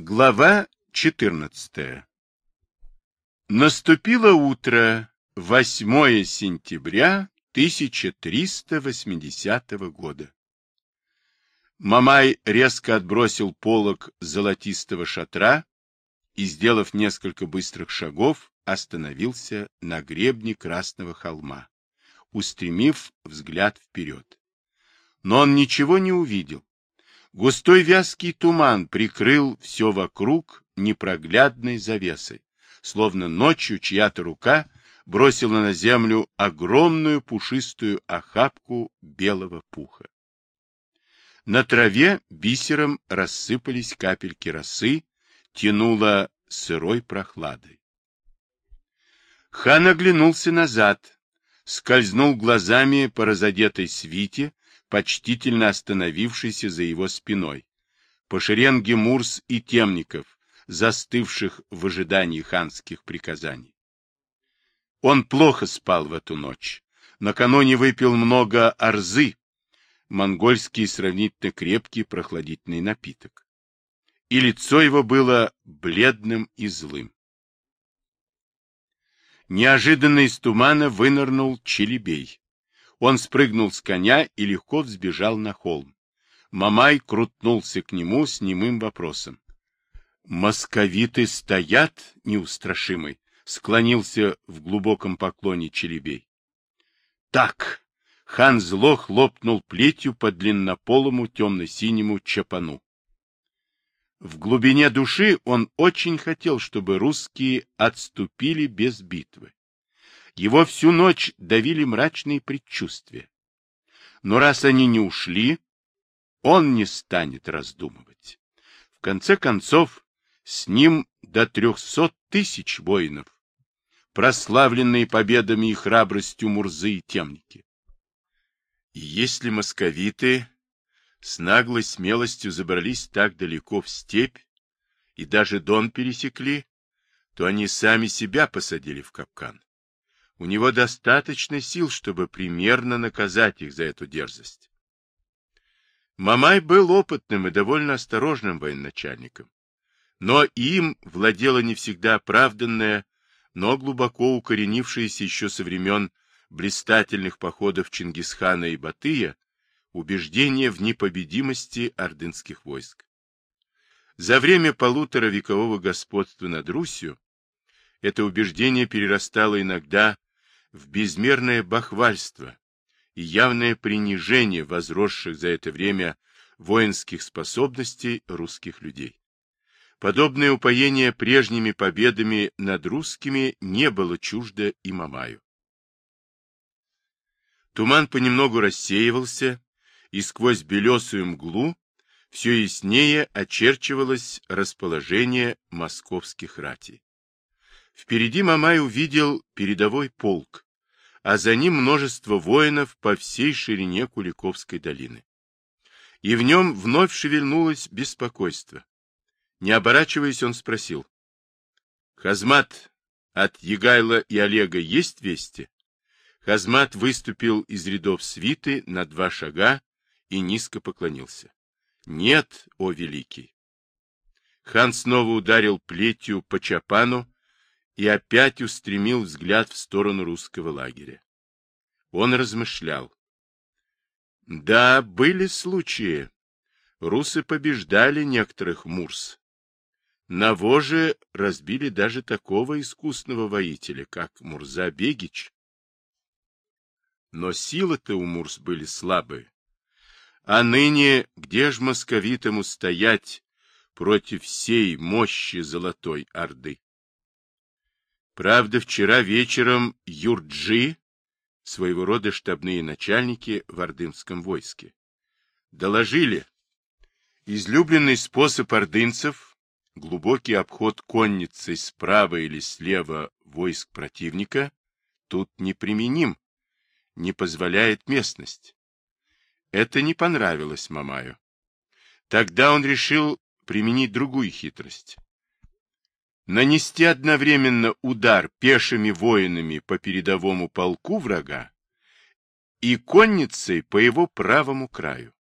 Глава 14. Наступило утро 8 сентября 1380 года. Мамай резко отбросил полог золотистого шатра и, сделав несколько быстрых шагов, остановился на гребне Красного холма, устремив взгляд вперед. Но он ничего не увидел Густой вязкий туман прикрыл все вокруг непроглядной завесой, словно ночью чья-то рука бросила на землю огромную пушистую охапку белого пуха. На траве бисером рассыпались капельки росы, тянуло сырой прохладой. Хан оглянулся назад, скользнул глазами по разодетой свите, почтительно остановившийся за его спиной, по шеренге Мурс и Темников, застывших в ожидании ханских приказаний. Он плохо спал в эту ночь. Накануне выпил много арзы, монгольский сравнительно крепкий прохладительный напиток. И лицо его было бледным и злым. Неожиданно из тумана вынырнул Челебей. Он спрыгнул с коня и легко взбежал на холм. Мамай крутнулся к нему с немым вопросом. «Московиты стоят, неустрашимый?» — склонился в глубоком поклоне Челебей. «Так!» — хан зло хлопнул плетью по длиннополому темно-синему чапану. В глубине души он очень хотел, чтобы русские отступили без битвы. Его всю ночь давили мрачные предчувствия. Но раз они не ушли, он не станет раздумывать. В конце концов, с ним до трехсот тысяч воинов, прославленные победами и храбростью Мурзы и темники. И если московиты с наглой смелостью забрались так далеко в степь и даже Дон пересекли, то они сами себя посадили в капкан. У него достаточно сил, чтобы примерно наказать их за эту дерзость. Мамай был опытным и довольно осторожным военачальником. Но им владела не всегда оправданная, но глубоко укоренившаяся еще со времен блистательных походов Чингисхана и Батыя убеждение в непобедимости ордынских войск. За время полутора векового господства над Русью это убеждение перерастало иногда в безмерное бахвальство и явное принижение возросших за это время воинских способностей русских людей. Подобное упоение прежними победами над русскими не было чуждо и Мамаю. Туман понемногу рассеивался, и сквозь белесую мглу все яснее очерчивалось расположение московских ратей. Впереди Мамай увидел передовой полк, а за ним множество воинов по всей ширине Куликовской долины. И в нем вновь шевельнулось беспокойство. Не оборачиваясь, он спросил. — Хазмат, от Егайла и Олега есть вести? Хазмат выступил из рядов свиты на два шага и низко поклонился. — Нет, о великий! Хан снова ударил плетью по чапану, и опять устремил взгляд в сторону русского лагеря. Он размышлял. Да, были случаи. Русы побеждали некоторых мурс. На воже разбили даже такого искусного воителя, как Мурза Бегич. Но силы-то у мурс были слабые. А ныне где ж московитам устоять против всей мощи Золотой Орды? Правда, вчера вечером Юрджи, своего рода штабные начальники в ордынском войске, доложили, излюбленный способ ордынцев, глубокий обход конницей справа или слева войск противника, тут неприменим, не позволяет местность. Это не понравилось Мамаю. Тогда он решил применить другую хитрость нанести одновременно удар пешими воинами по передовому полку врага и конницей по его правому краю.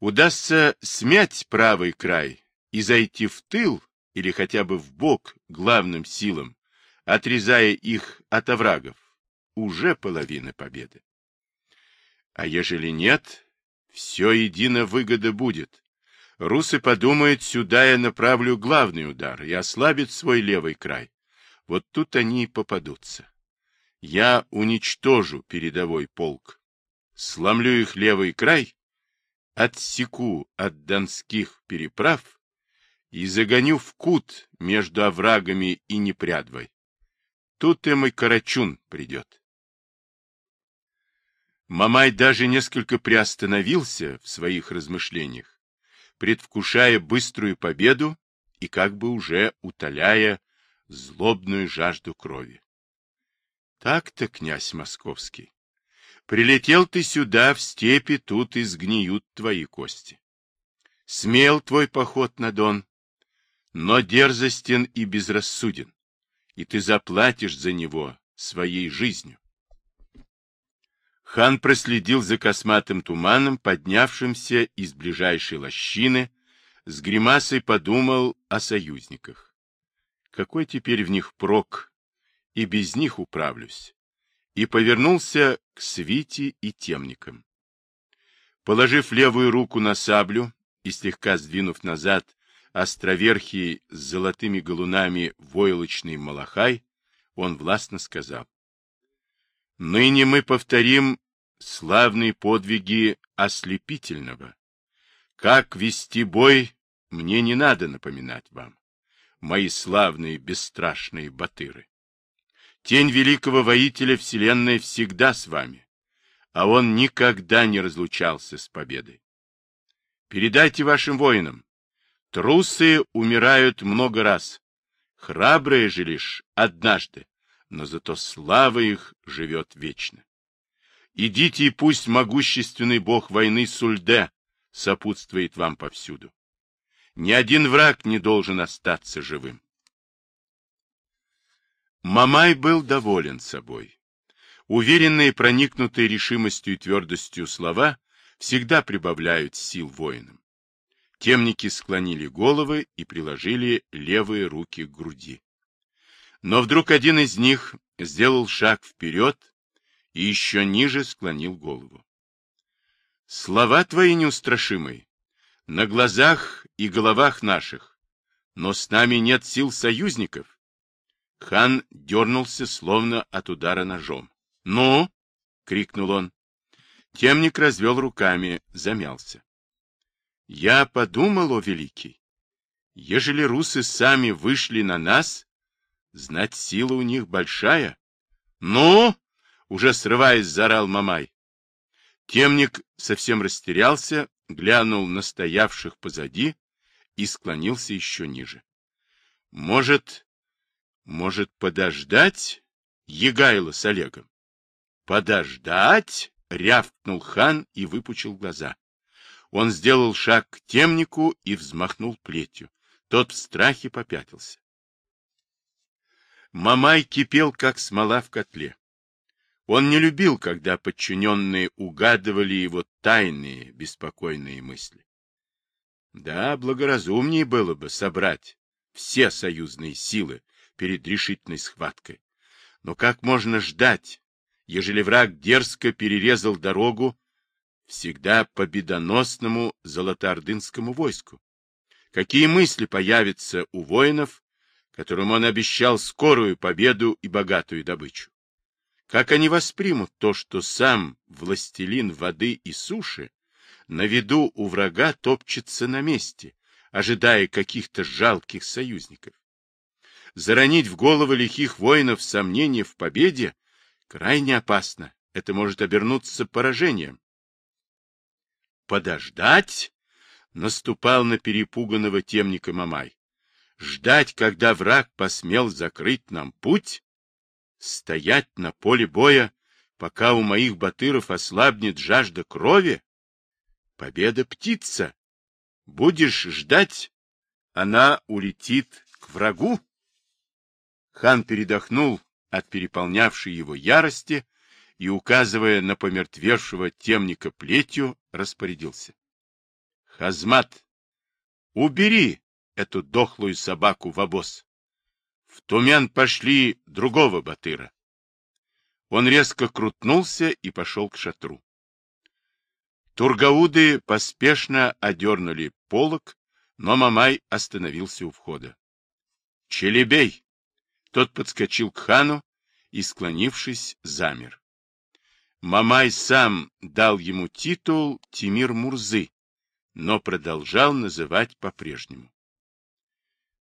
Удастся смять правый край и зайти в тыл или хотя бы в бок главным силам, отрезая их от оврагов, уже половина победы. А ежели нет, все едино выгода будет. Русы подумают, сюда я направлю главный удар и ослабит свой левый край. Вот тут они и попадутся. Я уничтожу передовой полк, сломлю их левый край, отсеку от донских переправ и загоню в кут между оврагами и непрядвой. Тут им и Карачун придет. Мамай даже несколько приостановился в своих размышлениях, предвкушая быструю победу и как бы уже утоляя злобную жажду крови. Так-то, князь московский, прилетел ты сюда, в степи, тут и сгниют твои кости. Смел твой поход на Дон, но дерзостен и безрассуден, и ты заплатишь за него своей жизнью. Хан проследил за косматым туманом, поднявшимся из ближайшей лощины, с гримасой подумал о союзниках. Какой теперь в них прок, и без них управлюсь. И повернулся к свите и темникам. Положив левую руку на саблю и слегка сдвинув назад островерхий с золотыми галунами войлочный малахай, он властно сказал. Ныне мы повторим славные подвиги ослепительного. Как вести бой, мне не надо напоминать вам, мои славные бесстрашные батыры. Тень великого воителя вселенной всегда с вами, а он никогда не разлучался с победой. Передайте вашим воинам, Трусы умирают много раз, храбрые же лишь однажды, но зато слава их живет вечно. Идите, и пусть могущественный бог войны Сульде сопутствует вам повсюду. Ни один враг не должен остаться живым. Мамай был доволен собой. Уверенные, проникнутые решимостью и твердостью слова всегда прибавляют сил воинам. Темники склонили головы и приложили левые руки к груди. Но вдруг один из них сделал шаг вперед и еще ниже склонил голову. Слова твои неустрашимые, на глазах и головах наших, но с нами нет сил союзников. Хан дернулся, словно от удара ножом. — Ну? — крикнул он. Темник развел руками, замялся. Я подумал, о великий, ежели русы сами вышли на нас, знать сила у них большая. Ну, уже срываясь, заорал Мамай. Темник совсем растерялся, глянул на стоявших позади и склонился еще ниже. Может, может подождать Егайло с Олегом? Подождать? рявкнул хан и выпучил глаза. Он сделал шаг к темнику и взмахнул плетью. Тот в страхе попятился. Мамай кипел, как смола в котле. Он не любил, когда подчиненные угадывали его тайные, беспокойные мысли. Да, благоразумнее было бы собрать все союзные силы перед решительной схваткой. Но как можно ждать, ежели враг дерзко перерезал дорогу всегда победоносному золотоордынскому войску. Какие мысли появятся у воинов, которым он обещал скорую победу и богатую добычу? Как они воспримут то, что сам властелин воды и суши на виду у врага топчется на месте, ожидая каких-то жалких союзников? Заронить в головы лихих воинов сомнения в победе крайне опасно. Это может обернуться поражением. Подождать? Наступал на перепуганного темника Мамай. Ждать, когда враг посмел закрыть нам путь? Стоять на поле боя, пока у моих батыров ослабнет жажда крови? Победа птица. Будешь ждать, она улетит к врагу? Хан передохнул от переполнявшей его ярости и, указывая на помертвевшего темника плетью, распорядился. — Хазмат, убери эту дохлую собаку в обоз. В Тумен пошли другого батыра. Он резко крутнулся и пошел к шатру. Тургауды поспешно одернули полок, но Мамай остановился у входа. — Челебей! Тот подскочил к хану и, склонившись, замер. Мамай сам дал ему титул Тимир Мурзы, но продолжал называть по-прежнему.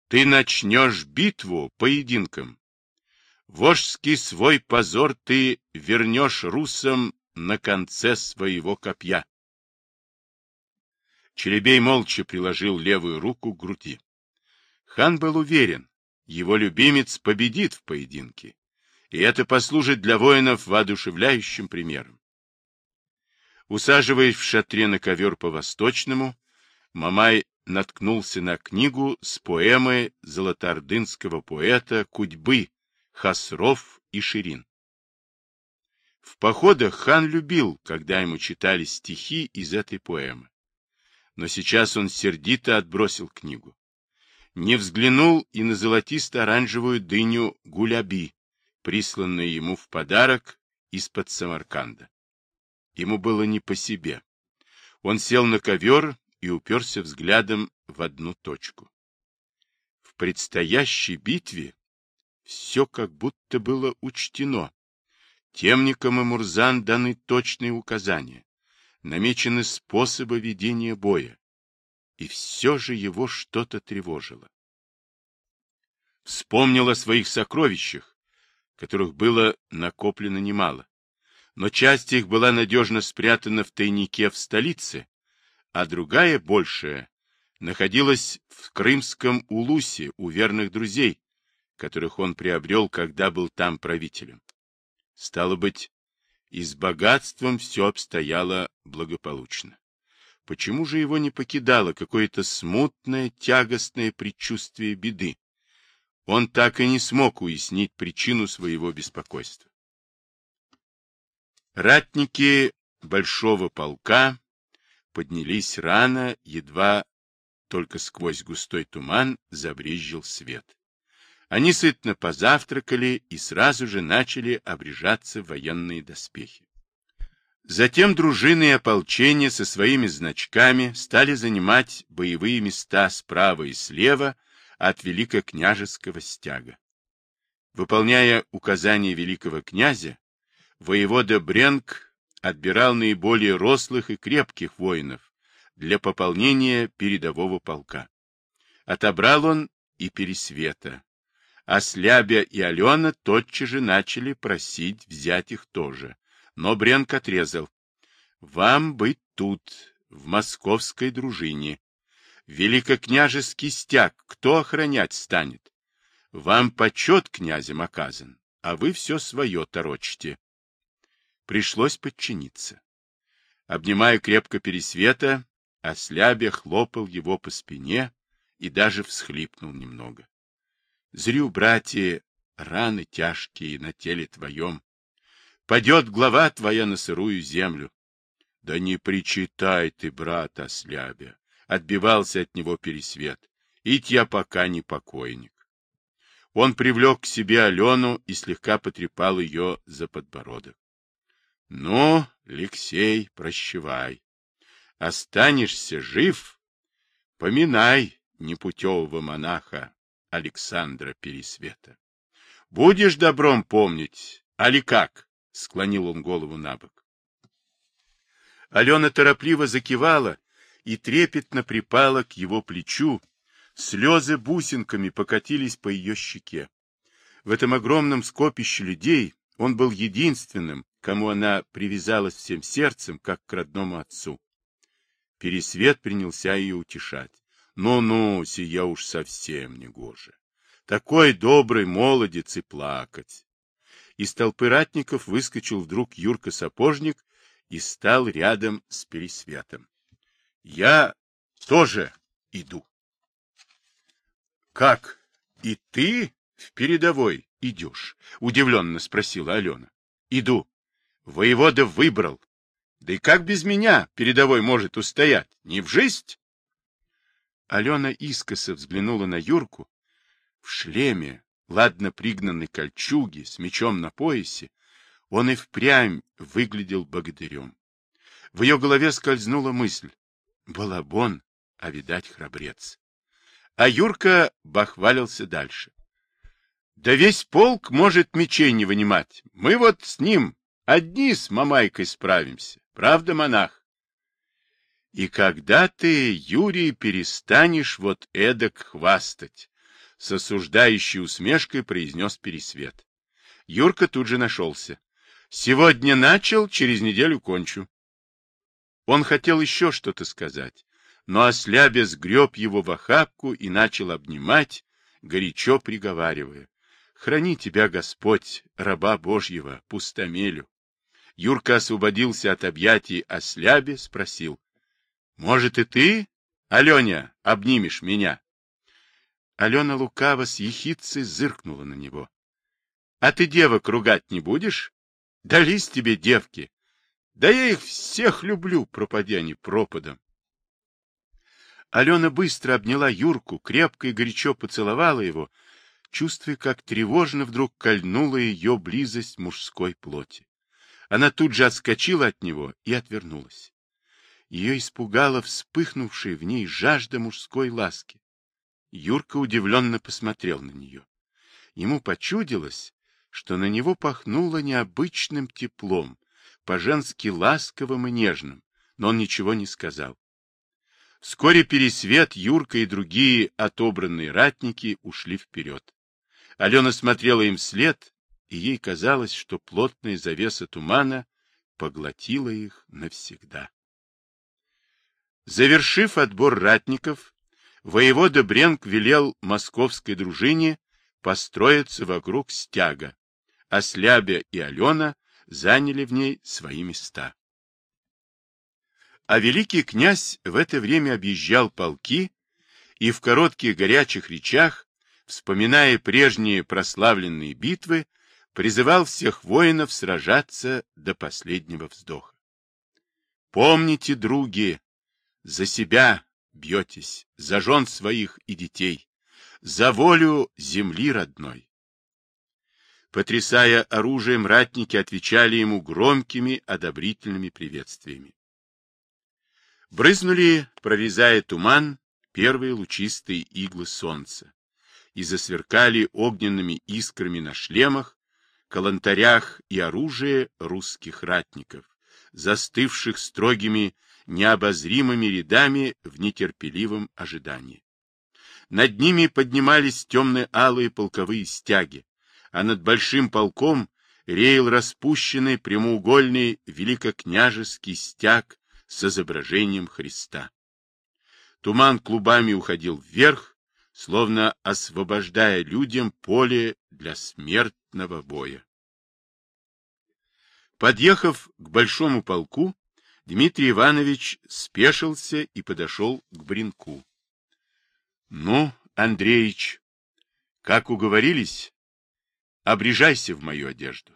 Ты начнешь битву поединком. Вожский свой позор ты вернешь русам на конце своего копья. Черебей молча приложил левую руку к груди. Хан был уверен, его любимец победит в поединке, и это послужит для воинов воодушевляющим примером. Усаживаясь в шатре на ковер по-восточному, Мамай наткнулся на книгу с поэмой золотоордынского поэта Кудьбы, Хасров и Ширин. В походах хан любил, когда ему читали стихи из этой поэмы но сейчас он сердито отбросил книгу. Не взглянул и на золотисто-оранжевую дыню гуляби, присланную ему в подарок из-под Самарканда. Ему было не по себе. Он сел на ковер и уперся взглядом в одну точку. В предстоящей битве все как будто было учтено. Темникам и Мурзан даны точные указания намечены способы ведения боя, и все же его что-то тревожило. Вспомнил о своих сокровищах, которых было накоплено немало, но часть их была надежно спрятана в тайнике в столице, а другая, большая, находилась в Крымском Улусе у верных друзей, которых он приобрел, когда был там правителем. Стало быть, и с богатством все обстояло благополучно. Почему же его не покидало какое-то смутное, тягостное предчувствие беды? Он так и не смог уяснить причину своего беспокойства. Ратники большого полка поднялись рано, едва только сквозь густой туман забрезжил свет. Они сытно позавтракали и сразу же начали обрежаться в военные доспехи. Затем дружины и ополчения со своими значками стали занимать боевые места справа и слева от великокняжеского стяга. Выполняя указания великого князя, воевода Бренк отбирал наиболее рослых и крепких воинов для пополнения передового полка. Отобрал он и Пересвета, а Слябя и Алена тотчас же начали просить взять их тоже. Но Бренк отрезал. Вам быть тут, в московской дружине. Великокняжеский стяг кто охранять станет? Вам почет князем оказан, а вы все свое торочите. Пришлось подчиниться. Обнимая крепко Пересвета, Ослябя хлопал его по спине и даже всхлипнул немного. Зрю, братья, раны тяжкие на теле твоем. Падет глава твоя на сырую землю. Да не причитай ты, брат, ослябя, отбивался от него пересвет. Ить я пока не покойник. Он привлек к себе Алену и слегка потрепал ее за подбородок. — Ну, Алексей, прощевай. Останешься жив? Поминай непутевого монаха, Александра Пересвета. — Будешь добром помнить, али как? — склонил он голову на бок. Алена торопливо закивала и трепетно припала к его плечу. Слезы бусинками покатились по ее щеке. В этом огромном скопище людей он был единственным, кому она привязалась всем сердцем, как к родному отцу. Пересвет принялся ее утешать. Ну-ну, сия уж совсем не гоже. Такой добрый молодец и плакать. Из толпы ратников выскочил вдруг Юрка-сапожник и стал рядом с Пересветом. Я тоже иду. Как? И ты в передовой идешь? Удивленно спросила Алена. Иду. Воевода выбрал. Да и как без меня передовой может устоять? Не в жизнь? Алена искоса взглянула на Юрку. В шлеме, ладно пригнанной кольчуге, с мечом на поясе, он и впрямь выглядел богатырем. В ее голове скользнула мысль. Балабон, а, видать, храбрец. А Юрка бахвалился дальше. Да весь полк может мечей не вынимать. Мы вот с ним одни с Мамайкой справимся. Правда, монах? И когда ты, Юрий, перестанешь вот эдак хвастать? С осуждающей усмешкой произнес Пересвет. Юрка тут же нашелся. Сегодня начал, через неделю кончу. Он хотел еще что-то сказать, но ослябя сгреб его в охапку и начал обнимать, горячо приговаривая. Храни тебя, Господь, раба Божьего, пустомелю. Юрка освободился от объятий ослябе, спросил. — Может, и ты, Аленя, обнимешь меня? Алена лукаво с ехидцей зыркнула на него. — А ты девок ругать не будешь? Дались тебе девки. Да я их всех люблю, пропадя они пропадом. Алена быстро обняла Юрку, крепко и горячо поцеловала его, чувствуя, как тревожно вдруг кольнула ее близость мужской плоти. Она тут же отскочила от него и отвернулась. Ее испугала вспыхнувшая в ней жажда мужской ласки. Юрка удивленно посмотрел на нее. Ему почудилось, что на него пахнуло необычным теплом, по-женски ласковым и нежным, но он ничего не сказал. Вскоре Пересвет, Юрка и другие отобранные ратники ушли вперед. Алена смотрела им вслед, и ей казалось, что плотная завеса тумана поглотила их навсегда. Завершив отбор ратников, воевода Бренк велел московской дружине построиться вокруг стяга, а Слябя и Алена заняли в ней свои места. А великий князь в это время объезжал полки и в коротких горячих речах вспоминая прежние прославленные битвы, призывал всех воинов сражаться до последнего вздоха. Помните, други, за себя бьетесь, за жен своих и детей, за волю земли родной. Потрясая оружием, ратники отвечали ему громкими одобрительными приветствиями. Брызнули, прорезая туман, первые лучистые иглы солнца и засверкали огненными искрами на шлемах, калантарях и оружие русских ратников, застывших строгими необозримыми рядами в нетерпеливом ожидании. Над ними поднимались темно-алые полковые стяги, а над большим полком реял распущенный прямоугольный великокняжеский стяг с изображением Христа. Туман клубами уходил вверх, словно освобождая людям поле для смертного боя. Подъехав к большому полку, Дмитрий Иванович спешился и подошел к Бринку. — Ну, Андреич, как уговорились, обрежайся в мою одежду.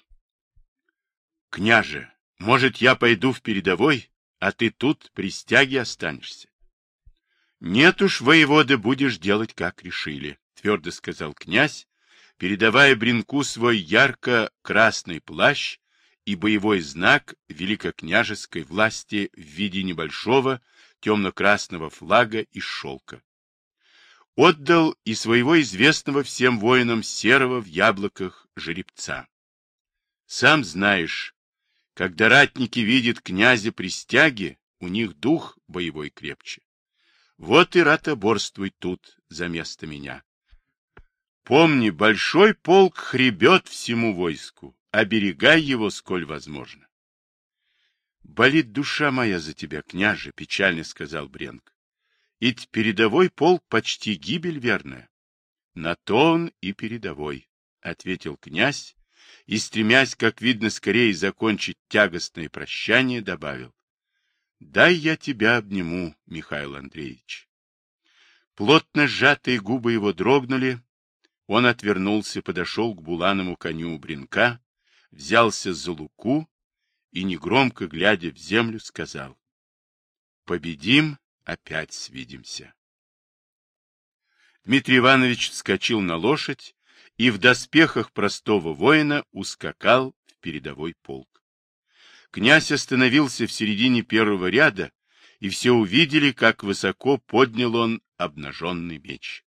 — Княже, может, я пойду в передовой, а ты тут при стяге останешься? Нет уж, воеводы, будешь делать, как решили, твердо сказал князь, передавая Бринку свой ярко-красный плащ и боевой знак великокняжеской власти в виде небольшого темно-красного флага из шелка. Отдал и своего известного всем воинам серого в яблоках жеребца. Сам знаешь, когда ратники видят князя при стяге, у них дух боевой крепче. Вот и ратоборствуй тут за место меня. Помни, большой полк хребет всему войску, оберегай его, сколь возможно. Болит душа моя за тебя, княже, печально сказал Бренк. Ведь передовой полк почти гибель верная. На то он и передовой, ответил князь и, стремясь, как видно, скорее закончить тягостное прощание, добавил. Дай я тебя обниму, Михаил Андреевич. Плотно сжатые губы его дрогнули. Он отвернулся, подошел к буланому коню у бренка, взялся за луку и, негромко глядя в землю, сказал. Победим, опять свидимся. Дмитрий Иванович вскочил на лошадь и в доспехах простого воина ускакал в передовой полк. Князь остановился в середине первого ряда, и все увидели, как высоко поднял он обнаженный меч.